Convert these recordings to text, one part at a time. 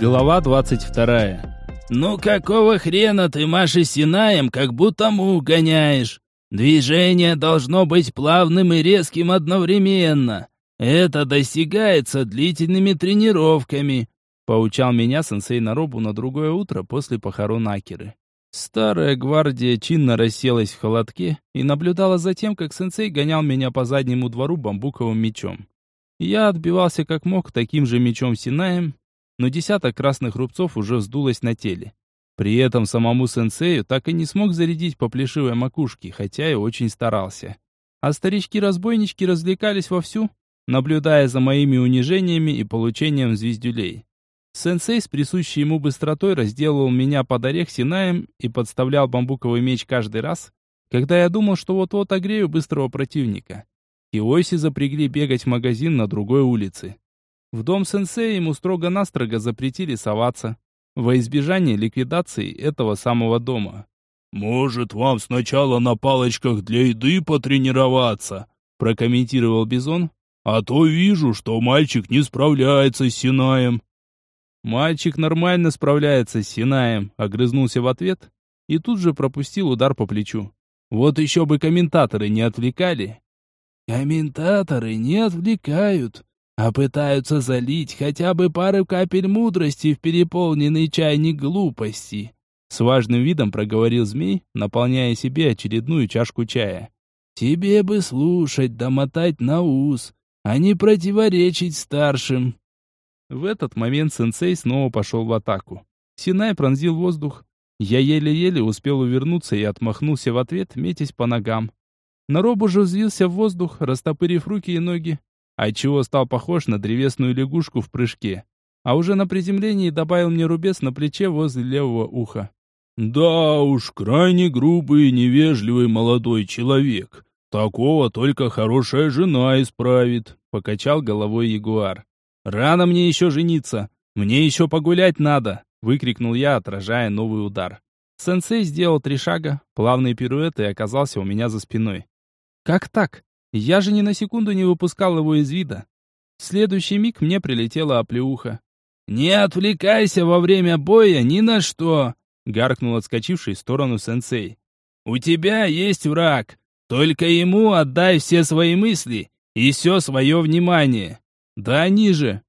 Глава 22. «Ну какого хрена ты машешь Синаем, как будто гоняешь? Движение должно быть плавным и резким одновременно. Это достигается длительными тренировками», — поучал меня сенсей Наробу на другое утро после похорон Акеры. Старая гвардия чинно расселась в холодке и наблюдала за тем, как сенсей гонял меня по заднему двору бамбуковым мечом. Я отбивался как мог таким же мечом Синаем, но десяток красных рубцов уже вздулось на теле. При этом самому сенсею так и не смог зарядить по плешивой макушке, хотя и очень старался. А старички-разбойнички развлекались вовсю, наблюдая за моими унижениями и получением звездюлей. Сенсей с присущей ему быстротой разделывал меня под орех синаем и подставлял бамбуковый меч каждый раз, когда я думал, что вот-вот огрею быстрого противника. Иоси запрягли бегать в магазин на другой улице. В дом сенсея ему строго-настрого запретили соваться, во избежание ликвидации этого самого дома. «Может, вам сначала на палочках для еды потренироваться?» прокомментировал Бизон. «А то вижу, что мальчик не справляется с Синаем». «Мальчик нормально справляется с Синаем», — огрызнулся в ответ и тут же пропустил удар по плечу. «Вот еще бы комментаторы не отвлекали». «Комментаторы не отвлекают», а пытаются залить хотя бы пару капель мудрости в переполненный чайник глупости. С важным видом проговорил змей, наполняя себе очередную чашку чая. «Тебе бы слушать да мотать на ус, а не противоречить старшим». В этот момент сенсей снова пошел в атаку. Синай пронзил воздух. Я еле-еле успел увернуться и отмахнулся в ответ, метясь по ногам. Наробу же взвился в воздух, растопырив руки и ноги, отчего стал похож на древесную лягушку в прыжке. А уже на приземлении добавил мне рубец на плече возле левого уха. «Да уж, крайне грубый и невежливый молодой человек. Такого только хорошая жена исправит», — покачал головой ягуар. «Рано мне еще жениться. Мне еще погулять надо», — выкрикнул я, отражая новый удар. Сенсей сделал три шага, плавный пируэт и оказался у меня за спиной. «Как так? Я же ни на секунду не выпускал его из вида. В следующий миг мне прилетела оплеуха. «Не отвлекайся во время боя ни на что!» — гаркнул отскочивший в сторону сенсей. «У тебя есть враг. Только ему отдай все свои мысли и все свое внимание. Да они же...»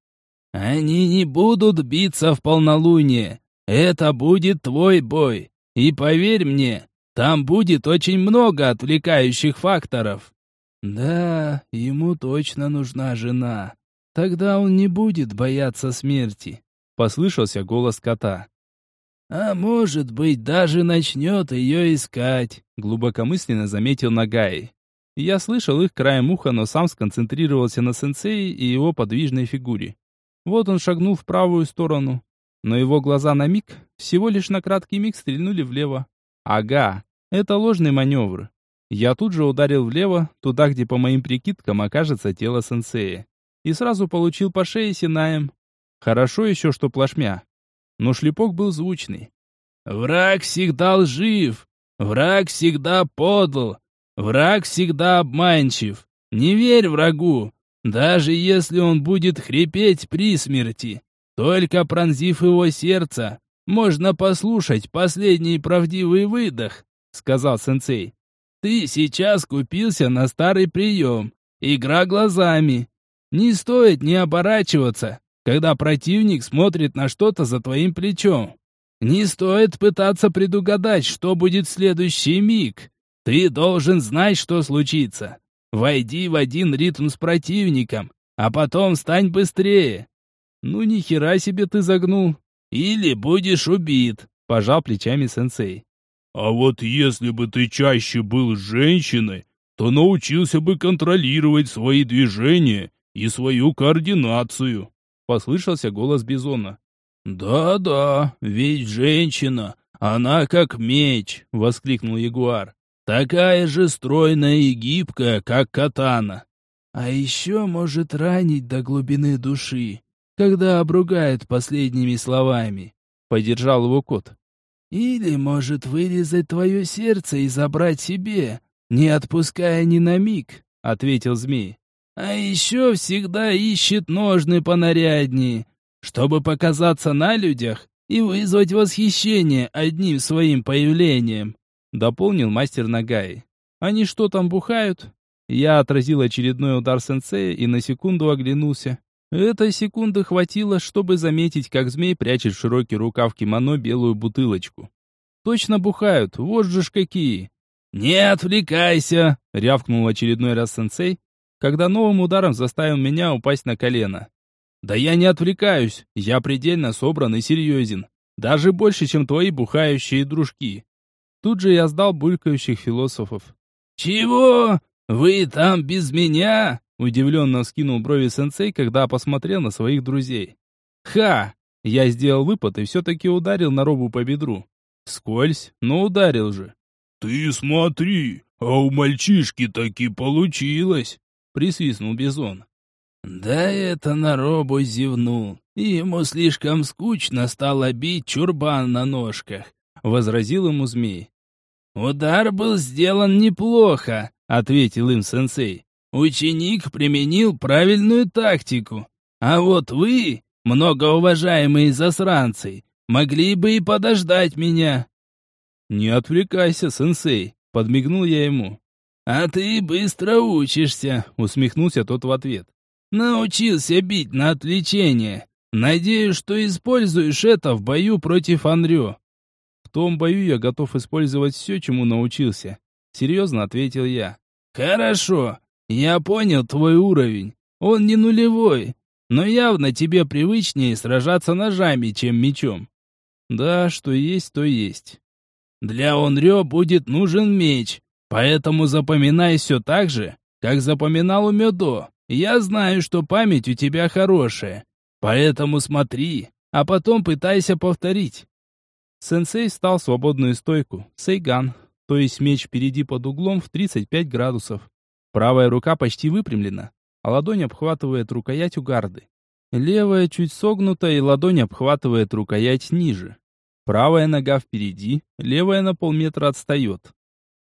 «Они не будут биться в полнолуние. Это будет твой бой. И поверь мне, там будет очень много отвлекающих факторов. Да, ему точно нужна жена. Тогда он не будет бояться смерти. Послышался голос кота. А может быть, даже начнет ее искать. Глубокомысленно заметил Нагай. Я слышал их краем уха, но сам сконцентрировался на сенсее и его подвижной фигуре. Вот он шагнул в правую сторону, но его глаза на миг, всего лишь на краткий миг стрельнули влево. Ага, это ложный маневр. Я тут же ударил влево, туда, где по моим прикидкам окажется тело сенсея. И сразу получил по шее синаем. Хорошо еще, что плашмя. Но шлепок был звучный. «Враг всегда лжив! Враг всегда подл! Враг всегда обманчив! Не верь врагу, даже если он будет хрипеть при смерти! Только пронзив его сердце, можно послушать последний правдивый выдох!» — сказал сенсей. Ты сейчас купился на старый прием. Игра глазами. Не стоит не оборачиваться, когда противник смотрит на что-то за твоим плечом. Не стоит пытаться предугадать, что будет в следующий миг. Ты должен знать, что случится. Войди в один ритм с противником, а потом стань быстрее. Ну ни хера себе ты загнул. Или будешь убит, пожал плечами сенсей. А вот если бы ты чаще был женщиной, то научился бы контролировать свои движения и свою координацию. Послышался голос Бизона. «Да-да, ведь женщина, она как меч!» — воскликнул Ягуар. «Такая же стройная и гибкая, как катана. А еще может ранить до глубины души, когда обругает последними словами», — поддержал его кот. Или может вырезать твое сердце и забрать себе, не отпуская ни на миг, — ответил змей. А еще всегда ищет ножны понаряднее. чтобы показаться на людях и вызвать восхищение одним своим появлением», — дополнил мастер Нагай. «Они что там бухают?» Я отразил очередной удар сенсея и на секунду оглянулся. Этой секунды хватило, чтобы заметить, как змей прячет в широкий рукав кимоно белую бутылочку. «Точно бухают, вот же ж какие!» «Не отвлекайся!» — рявкнул очередной раз сенсей, когда новым ударом заставил меня упасть на колено. «Да я не отвлекаюсь, я предельно собран и серьезен, даже больше, чем твои бухающие дружки». Тут же я сдал булькающих философов. «Чего? Вы там без меня?» Удивленно вскинул брови сенсей, когда посмотрел на своих друзей. «Ха!» Я сделал выпад и все-таки ударил на робу по бедру. Скользь, но ударил же. «Ты смотри, а у мальчишки таки получилось!» Присвистнул Бизон. «Да это на робу зевнул. Ему слишком скучно стало бить чурбан на ножках», — возразил ему змей. «Удар был сделан неплохо», — ответил им сенсей. «Ученик применил правильную тактику. А вот вы, многоуважаемые засранцы, могли бы и подождать меня». «Не отвлекайся, сенсей», — подмигнул я ему. «А ты быстро учишься», — усмехнулся тот в ответ. «Научился бить на отвлечение. Надеюсь, что используешь это в бою против Анрё». «В том бою я готов использовать все, чему научился», — серьезно ответил я. «Хорошо, я понял твой уровень. Он не нулевой, но явно тебе привычнее сражаться ножами, чем мечом». «Да, что есть, то есть». Для Онрё будет нужен меч, поэтому запоминай все так же, как запоминал у Мёдо. Я знаю, что память у тебя хорошая, поэтому смотри, а потом пытайся повторить». Сенсей встал в свободную стойку, сейган, то есть меч впереди под углом в 35 градусов. Правая рука почти выпрямлена, а ладонь обхватывает рукоять у гарды. Левая чуть согнута, и ладонь обхватывает рукоять ниже. Правая нога впереди, левая на полметра отстает.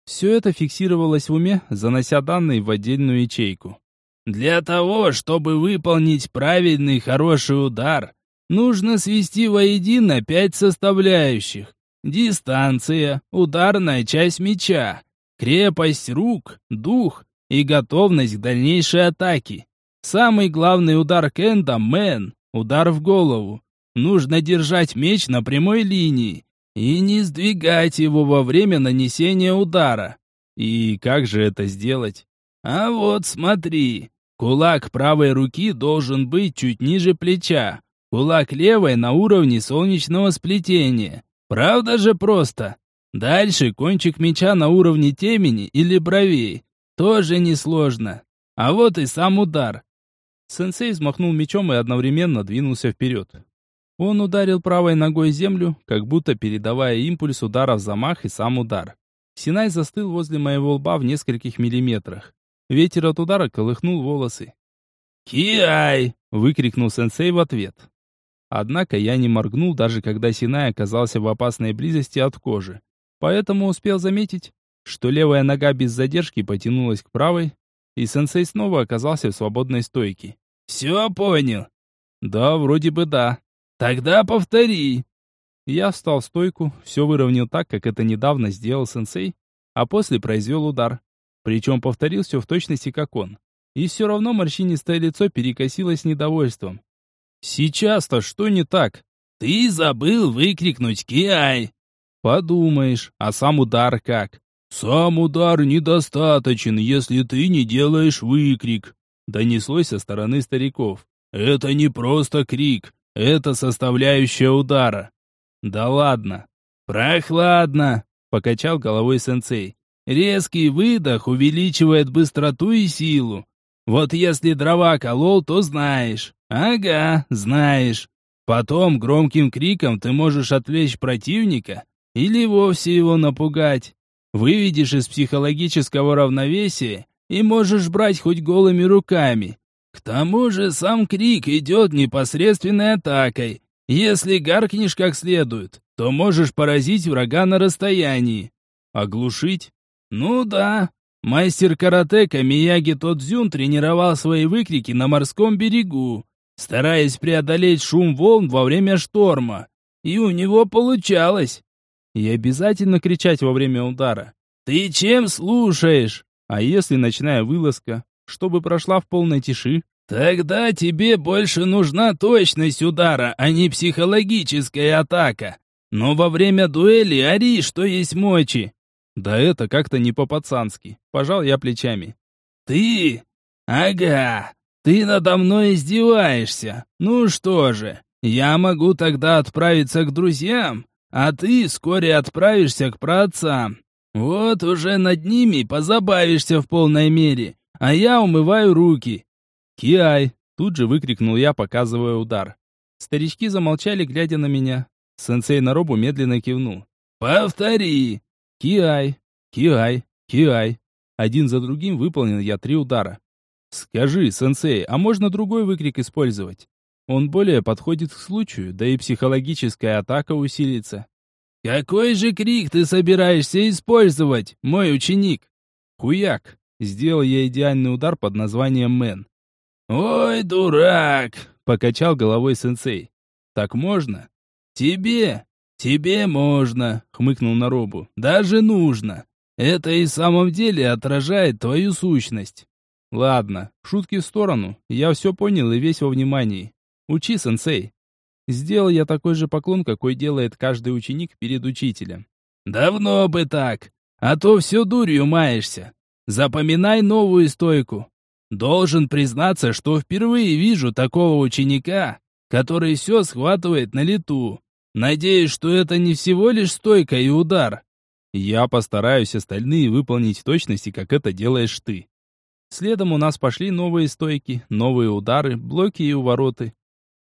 Все это фиксировалось в уме, занося данные в отдельную ячейку. «Для того, чтобы выполнить правильный хороший удар, нужно свести воедино пять составляющих. Дистанция, ударная часть меча, крепость рук, дух и готовность к дальнейшей атаке. Самый главный удар Кенда – мэн, удар в голову. Нужно держать меч на прямой линии и не сдвигать его во время нанесения удара. И как же это сделать? А вот смотри, кулак правой руки должен быть чуть ниже плеча, кулак левой на уровне солнечного сплетения. Правда же просто? Дальше кончик меча на уровне темени или бровей. Тоже несложно. А вот и сам удар. Сенсей взмахнул мечом и одновременно двинулся вперед. Он ударил правой ногой землю, как будто передавая импульс удара в замах и сам удар. Синай застыл возле моего лба в нескольких миллиметрах. Ветер от удара колыхнул волосы. «Киай!» — выкрикнул сенсей в ответ. Однако я не моргнул, даже когда Синай оказался в опасной близости от кожи. Поэтому успел заметить, что левая нога без задержки потянулась к правой, и сенсей снова оказался в свободной стойке. «Все понял?» «Да, вроде бы да», Тогда повтори. Я встал в стойку, все выровнял так, как это недавно сделал сенсей, а после произвел удар. Причем повторил все в точности, как он. И все равно морщинистое лицо перекосилось недовольством. «Сейчас-то что не так?» «Ты забыл выкрикнуть «Киай!»» «Подумаешь, а сам удар как?» «Сам удар недостаточен, если ты не делаешь выкрик», донеслось со стороны стариков. «Это не просто крик, это составляющая удара. Да ладно. Прохладно, покачал головой сенсей. Резкий выдох увеличивает быстроту и силу. Вот если дрова колол, то знаешь. Ага, знаешь. Потом громким криком ты можешь отвлечь противника или вовсе его напугать. Выведешь из психологического равновесия и можешь брать хоть голыми руками. К тому же сам крик идет непосредственной атакой. Если гаркнешь как следует, то можешь поразить врага на расстоянии. Оглушить? Ну да. Мастер каратека Мияги Тодзюн тренировал свои выкрики на морском берегу. стараясь преодолеть шум волн во время шторма. И у него получалось. И обязательно кричать во время удара. «Ты чем слушаешь?» А если ночная вылазка, чтобы прошла в полной тиши? Тогда тебе больше нужна точность удара, а не психологическая атака. Но во время дуэли ори, что есть мочи. Да это как-то не по-пацански. Пожал я плечами. Ты? Ага. Ты надо мной издеваешься. Ну что же, я могу тогда отправиться к друзьям, а ты вскоре отправишься к праотцам. Вот уже над ними позабавишься в полной мере, а я умываю руки. «Киай!» — тут же выкрикнул я, показывая удар. Старички замолчали, глядя на меня. Сенсей на робу медленно кивнул. «Повтори!» «Киай! Киай! Киай!» Один за другим выполнил я три удара. «Скажи, сенсей, а можно другой выкрик использовать? Он более подходит к случаю, да и психологическая атака усилится». «Какой же крик ты собираешься использовать, мой ученик?» «Хуяк!» Сделал я идеальный удар под названием «Мэн». «Ой, дурак!» — покачал головой сенсей. «Так можно?» «Тебе? Тебе можно!» — хмыкнул Наробу. «Даже нужно. Это и в самом деле отражает твою сущность». «Ладно, шутки в сторону. Я все понял и весь во внимании. Учи, сенсей». Сделал я такой же поклон, какой делает каждый ученик перед учителем. «Давно бы так, а то все дурью маешься. Запоминай новую стойку. Должен признаться, что впервые вижу такого ученика, который все схватывает на лету. Надеюсь, что это не всего лишь стойка и удар. Я постараюсь остальные выполнить в точности, как это делаешь ты. Следом у нас пошли новые стойки, новые удары, блоки и увороты.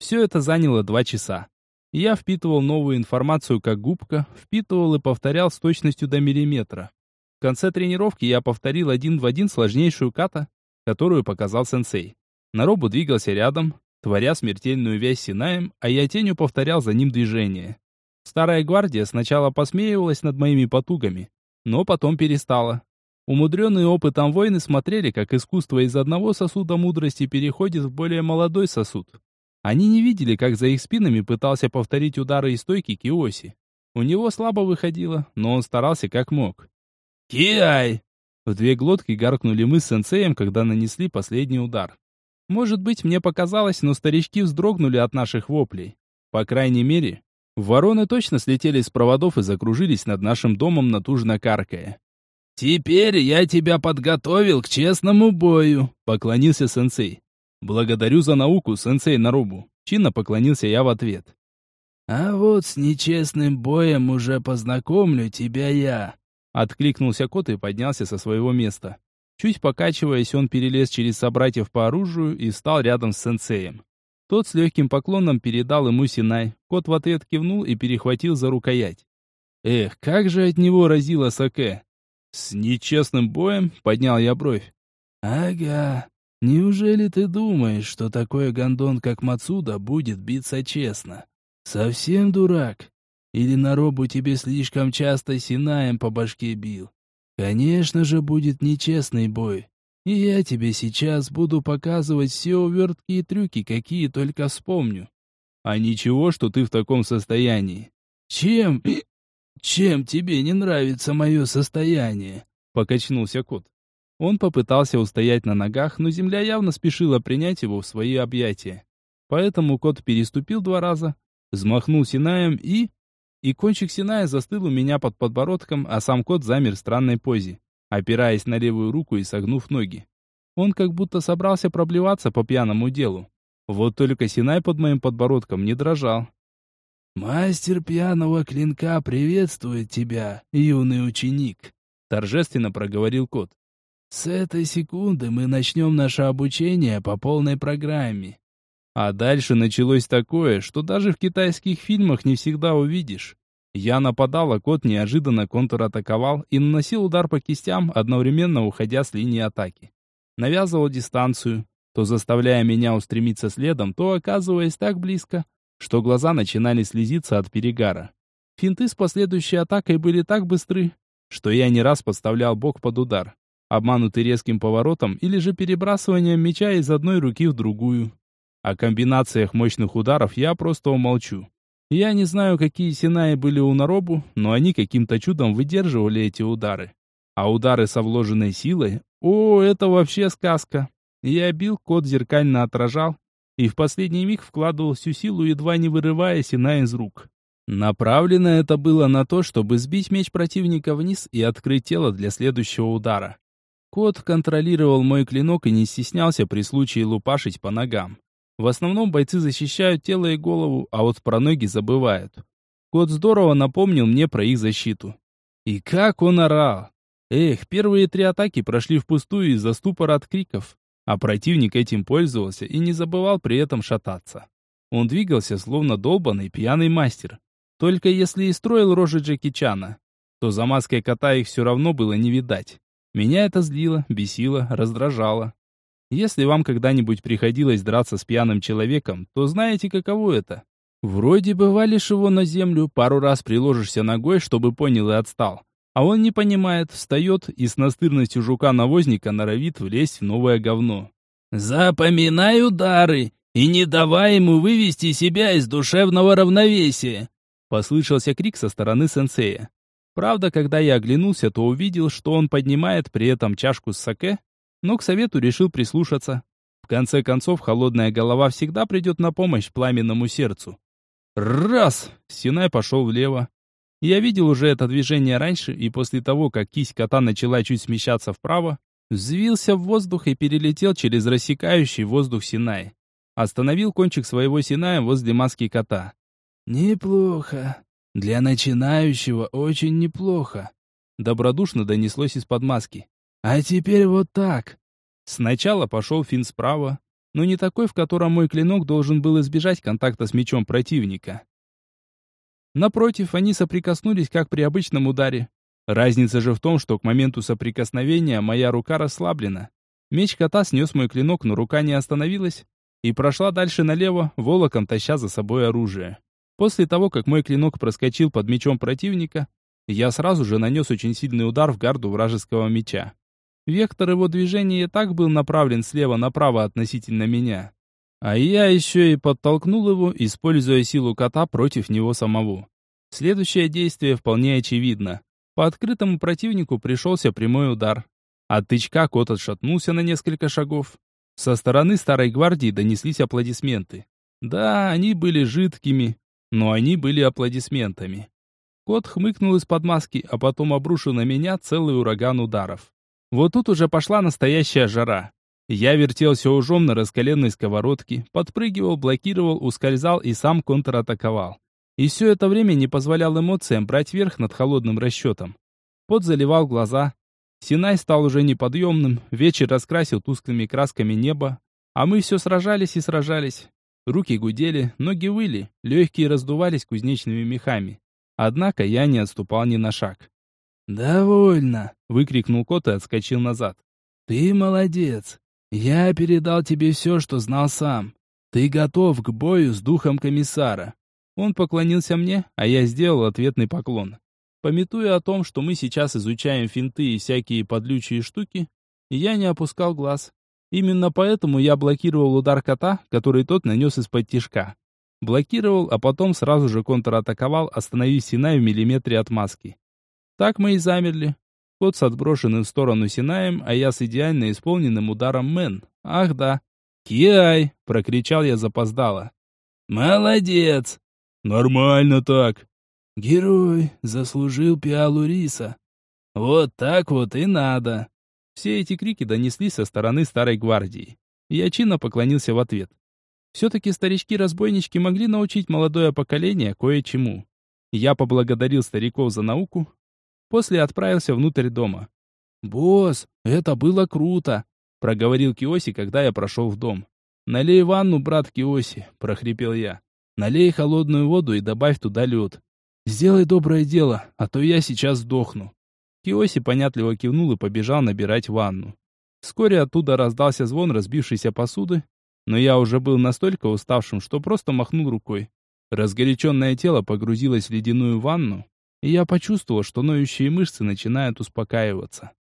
Все это заняло два часа. Я впитывал новую информацию как губка, впитывал и повторял с точностью до миллиметра. В конце тренировки я повторил один в один сложнейшую ката, которую показал сенсей. Наробу двигался рядом, творя смертельную вязь Синаем, а я тенью повторял за ним движение. Старая гвардия сначала посмеивалась над моими потугами, но потом перестала. Умудренные опытом воины смотрели, как искусство из одного сосуда мудрости переходит в более молодой сосуд. Они не видели, как за их спинами пытался повторить удары и стойки Киоси. У него слабо выходило, но он старался как мог. «Киай!» В две глотки гаркнули мы с сенсеем, когда нанесли последний удар. Может быть, мне показалось, но старички вздрогнули от наших воплей. По крайней мере, вороны точно слетели с проводов и закружились над нашим домом, натужно каркая. «Теперь я тебя подготовил к честному бою», — поклонился сенсей. «Благодарю за науку, сенсей Нарубу», — чинно поклонился я в ответ. «А вот с нечестным боем уже познакомлю тебя я», Откликнулся кот и поднялся со своего места. Чуть покачиваясь, он перелез через собратьев по оружию и встал рядом с сенсеем. Тот с легким поклоном передал ему Синай. Кот в ответ кивнул и перехватил за рукоять. Эх, как же от него разило Саке. С нечестным боем поднял я бровь. Ага, неужели ты думаешь, что такой гондон, как Мацуда, будет биться честно? Совсем дурак. Или на робу тебе слишком часто Синаем по башке бил? Конечно же, будет нечестный бой. И я тебе сейчас буду показывать все увертки и трюки, какие только вспомню. А ничего, что ты в таком состоянии. Чем... Чем тебе не нравится мое состояние? Покачнулся кот. Он попытался устоять на ногах, но земля явно спешила принять его в свои объятия. Поэтому кот переступил два раза, взмахнул Синаем и и кончик Синая застыл у меня под подбородком, а сам кот замер в странной позе, опираясь на левую руку и согнув ноги. Он как будто собрался проблеваться по пьяному делу. Вот только Синай под моим подбородком не дрожал. «Мастер пьяного клинка приветствует тебя, юный ученик», — торжественно проговорил кот. «С этой секунды мы начнем наше обучение по полной программе. А дальше началось такое, что даже в китайских фильмах не всегда увидишь. Я нападал, а кот неожиданно контратаковал и наносил удар по кистям, одновременно уходя с линии атаки. Навязывал дистанцию, то заставляя меня устремиться следом, то оказываясь так близко, что глаза начинали слезиться от перегара. Финты с последующей атакой были так быстры, что я не раз подставлял бок под удар, обманутый резким поворотом или же перебрасыванием меча из одной руки в другую. О комбинациях мощных ударов я просто умолчу. Я не знаю, какие синаи были у Наробу, но они каким-то чудом выдерживали эти удары. А удары со вложенной силой, о, это вообще сказка. Я бил, кот зеркально отражал, и в последний миг вкладывал всю силу, едва не вырывая сина из рук. Направлено это было на то, чтобы сбить меч противника вниз и открыть тело для следующего удара. Кот контролировал мой клинок и не стеснялся при случае лупашить по ногам. В основном бойцы защищают тело и голову, а вот про ноги забывают. Кот здорово напомнил мне про их защиту. И как он орал! Эх, первые три атаки прошли впустую из-за ступора от криков, а противник этим пользовался и не забывал при этом шататься. Он двигался словно долбанный пьяный мастер. Только если и строил рожи Джеки Чана, то за маской кота их все равно было не видать. Меня это злило, бесило, раздражало. Если вам когда-нибудь приходилось драться с пьяным человеком, то знаете, каково это. Вроде бы валишь его на землю, пару раз приложишься ногой, чтобы понял и отстал. А он не понимает, встает и с настырностью жука-навозника норовит влезть в новое говно. «Запоминай удары и не давай ему вывести себя из душевного равновесия!» Послышался крик со стороны сенсея. Правда, когда я оглянулся, то увидел, что он поднимает при этом чашку с саке но к совету решил прислушаться. В конце концов, холодная голова всегда придет на помощь пламенному сердцу. Раз! Синай пошел влево. Я видел уже это движение раньше, и после того, как кисть кота начала чуть смещаться вправо, взвился в воздух и перелетел через рассекающий воздух Синай. Остановил кончик своего Синая возле маски кота. «Неплохо. Для начинающего очень неплохо», — добродушно донеслось из-под маски. А теперь вот так. Сначала пошел фин справа, но не такой, в котором мой клинок должен был избежать контакта с мечом противника. Напротив, они соприкоснулись, как при обычном ударе. Разница же в том, что к моменту соприкосновения моя рука расслаблена. Меч кота снес мой клинок, но рука не остановилась и прошла дальше налево, волоком таща за собой оружие. После того, как мой клинок проскочил под мечом противника, я сразу же нанес очень сильный удар в гарду вражеского меча. Вектор его движения и так был направлен слева направо относительно меня. А я еще и подтолкнул его, используя силу кота против него самого. Следующее действие вполне очевидно. По открытому противнику пришелся прямой удар. От тычка кот отшатнулся на несколько шагов. Со стороны старой гвардии донеслись аплодисменты. Да, они были жидкими, но они были аплодисментами. Кот хмыкнул из-под маски, а потом обрушил на меня целый ураган ударов. Вот тут уже пошла настоящая жара. Я вертелся ужом на раскаленной сковородке, подпрыгивал, блокировал, ускользал и сам контратаковал. И все это время не позволял эмоциям брать верх над холодным расчетом. Пот заливал глаза. Синай стал уже неподъемным, вечер раскрасил тусклыми красками небо, а мы все сражались и сражались. Руки гудели, ноги выли, легкие раздувались кузнечными мехами. Однако я не отступал ни на шаг. «Довольно!» — выкрикнул кот и отскочил назад. «Ты молодец! Я передал тебе все, что знал сам. Ты готов к бою с духом комиссара!» Он поклонился мне, а я сделал ответный поклон. Пометуя о том, что мы сейчас изучаем финты и всякие подлючие штуки, я не опускал глаз. Именно поэтому я блокировал удар кота, который тот нанес из-под тишка. Блокировал, а потом сразу же контратаковал, остановив Синай в миллиметре от маски. Так мы и замерли. Кот с отброшенным в сторону Синаем, а я с идеально исполненным ударом Мэн. Ах да. «Киай!» — прокричал я запоздало. «Молодец!» «Нормально так!» «Герой! Заслужил пиалу риса!» «Вот так вот и надо!» Все эти крики донеслись со стороны старой гвардии. Я чинно поклонился в ответ. Все-таки старички-разбойнички могли научить молодое поколение кое-чему. Я поблагодарил стариков за науку, После отправился внутрь дома. «Босс, это было круто!» — проговорил Киоси, когда я прошел в дом. «Налей ванну, брат Киоси!» — прохрипел я. «Налей холодную воду и добавь туда лед. Сделай доброе дело, а то я сейчас сдохну». Киоси понятливо кивнул и побежал набирать ванну. Вскоре оттуда раздался звон разбившейся посуды, но я уже был настолько уставшим, что просто махнул рукой. Разгоряченное тело погрузилось в ледяную ванну, и я почувствовал, что ноющие мышцы начинают успокаиваться.